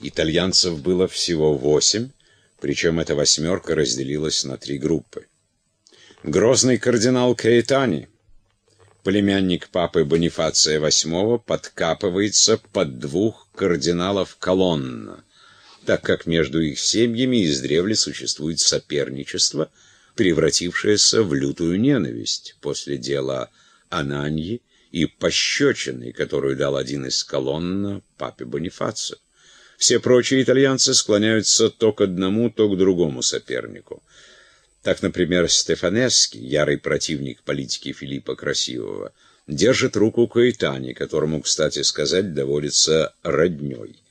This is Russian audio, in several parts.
Итальянцев было всего восемь, причем эта восьмерка разделилась на три группы. Грозный кардинал Каэтани, племянник папы Бонифация VIII, подкапывается под двух кардиналов Колонна, так как между их семьями издревле существует соперничество, превратившееся в лютую ненависть после дела Ананьи и пощечины, которую дал один из Колонна папе Бонифацию. Все прочие итальянцы склоняются то к одному, то к другому сопернику. Так, например, Стефанески, ярый противник политики Филиппа Красивого, держит руку Каэтани, которому, кстати сказать, доводится родней.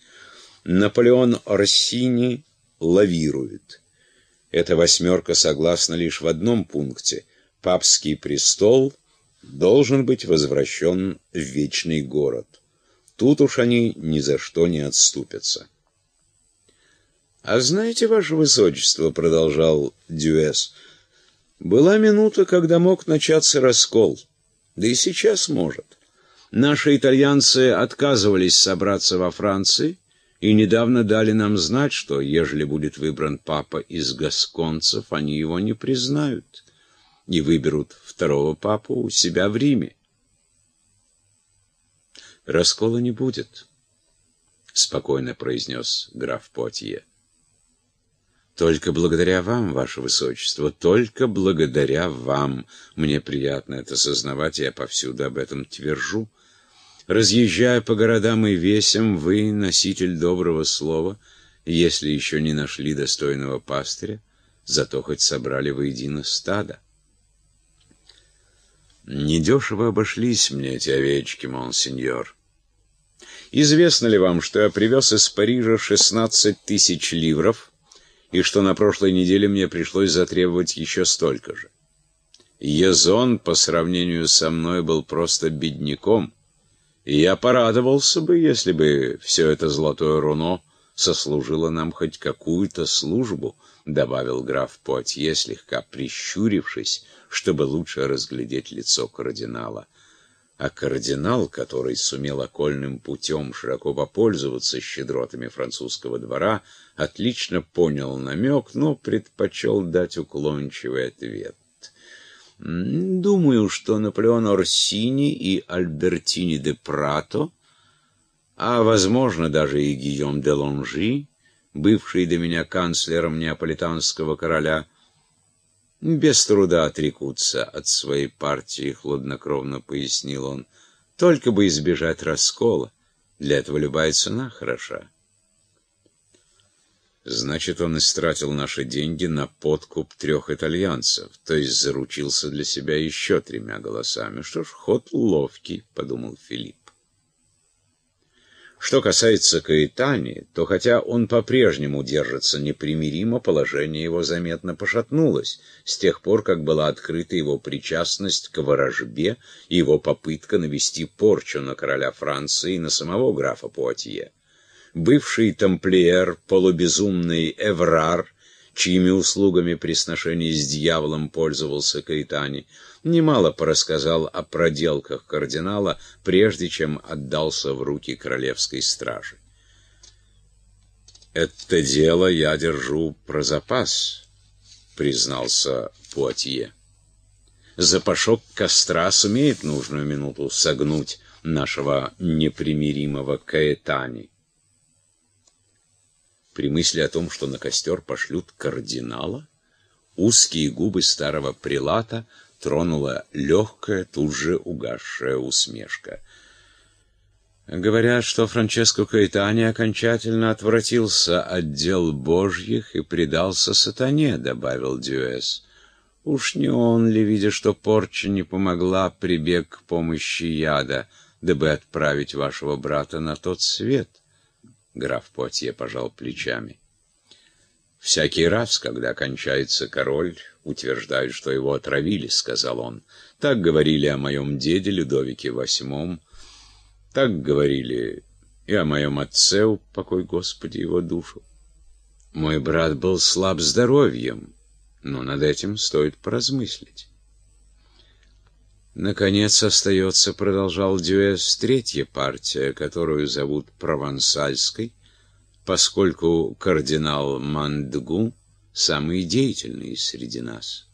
Наполеон Орсини лавирует. Эта восьмерка согласна лишь в одном пункте. Папский престол должен быть возвращен в вечный город. Тут уж они ни за что не отступятся. «А знаете, ваше высочество, — продолжал Дюэс, — была минута, когда мог начаться раскол, да и сейчас может. Наши итальянцы отказывались собраться во Франции и недавно дали нам знать, что, ежели будет выбран папа из гасконцев, они его не признают и выберут второго папу у себя в Риме. «Раскола не будет», — спокойно произнес граф Потье. «Только благодаря вам, ваше высочество, только благодаря вам. Мне приятно это сознавать, я повсюду об этом твержу. Разъезжая по городам и весям, вы носитель доброго слова, если еще не нашли достойного пастыря, зато хоть собрали воедино стадо. Недешево обошлись мне эти овечки, монсеньор. Известно ли вам, что я привез из Парижа 16 тысяч ливров, и что на прошлой неделе мне пришлось затребовать еще столько же? Езон по сравнению со мной был просто бедняком, и я порадовался бы, если бы все это золотое руно сослужило нам хоть какую-то службу, добавил граф Пуатье, слегка прищурившись, чтобы лучше разглядеть лицо кардинала а кардинал, который сумел окольным путем широко попользоваться щедротами французского двора, отлично понял намек, но предпочел дать уклончивый ответ. Думаю, что Наполеон Орсини и Альбертини де Прато, а, возможно, даже и Гийом де Лонжи, бывший до меня канцлером неаполитанского короля, без труда отрекутся от своей партии, хладнокровно пояснил он. Только бы избежать раскола. Для этого любая цена хороша. Значит, он истратил наши деньги на подкуп трех итальянцев, то есть заручился для себя еще тремя голосами. Что ж, ход ловкий, подумал Филипп. Что касается Каэтани, то хотя он по-прежнему держится непримиримо, положение его заметно пошатнулось с тех пор, как была открыта его причастность к ворожбе и его попытка навести порчу на короля Франции и на самого графа Пуатье. Бывший тамплиер, полубезумный Эврар, чьими услугами при сношении с дьяволом пользовался Каэтани, немало порассказал о проделках кардинала, прежде чем отдался в руки королевской стражи. «Это дело я держу про запас», — признался Пуатье. «Запашок костра сумеет нужную минуту согнуть нашего непримиримого Каэтани». При мысли о том, что на костер пошлют кардинала, узкие губы старого прилата тронула легкая, тут же угасшая усмешка. Говорят, что Франческо Каэтани окончательно отвратился от дел божьих и предался сатане, добавил Дюэс. Уж не он ли, видя, что порча не помогла, прибег к помощи яда, дабы отправить вашего брата на тот свет? Граф Пуатье пожал плечами. «Всякий раз, когда кончается король, утверждают, что его отравили», — сказал он. «Так говорили о моем деде Людовике VIII, так говорили и о моем отце, упокой Господи его душу. Мой брат был слаб здоровьем, но над этим стоит поразмыслить». Наконец остается, продолжал Дюэс, третья партия, которую зовут Провансальской, поскольку кардинал Мандгу самый деятельный среди нас.